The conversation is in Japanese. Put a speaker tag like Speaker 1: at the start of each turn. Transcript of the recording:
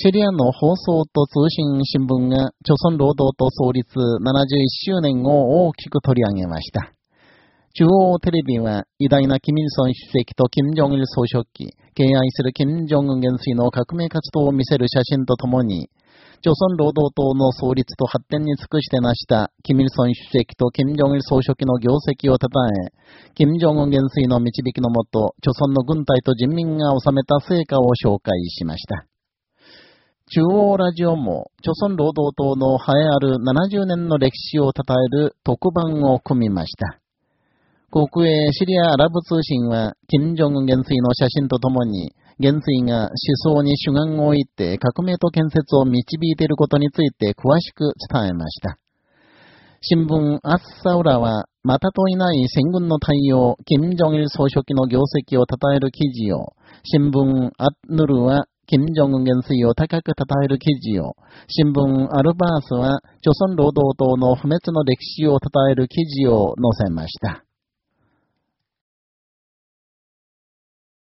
Speaker 1: シリアの放送と通信新聞が、朝鮮労働党創立71周年を大きく取り上げました。中央テレビは、偉大なキミルソン主席とキム・ジョンイル総書記、敬愛するキム・ジョンウン元帥の革命活動を見せる写真とともに、朝鮮労働党の創立と発展に尽くして成した、キミルソン主席とキム・ジョンイル総書記の業績を称え、キム・ジョンウン元帥の導きのもと、朝鮮の軍隊と人民が収めた成果を紹介しました。中央ラジオも、朝鮮労働党の栄えある70年の歴史を称える特番を組みました。国営シリアアラブ通信は、金正恩元帥の写真とともに、元帥が思想に主眼を置いて革命と建設を導いていることについて詳しく伝えました。新聞アッサウラは、またといない戦軍の対応、金正日総書記の業績を称える記事を、新聞アッヌルは、金正恩元帥を高く称える記事を、新聞アルバースは、朝鮮労働党の不滅の歴史を称える記事を載せました。